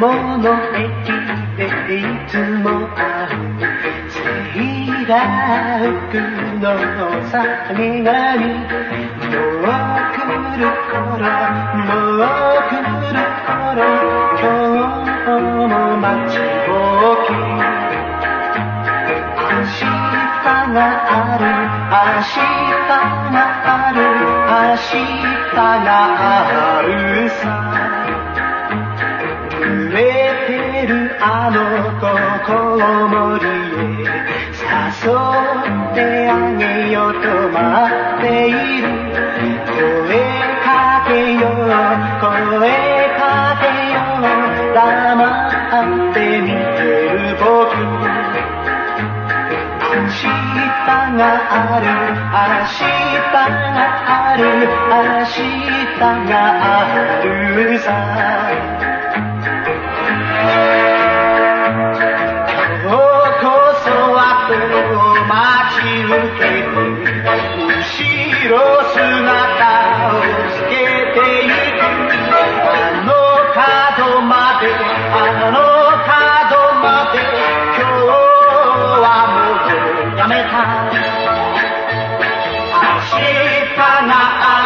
もの駅でいつも会うセーラー服のさみがみもう来る頃もう来る頃今日も待ちぼうけ明日がある明日がある明日があるされてるあの子コウモリへ。誘ってあげようと待ってがある明日がある明日があるさ。待ち受けて後ろ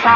さ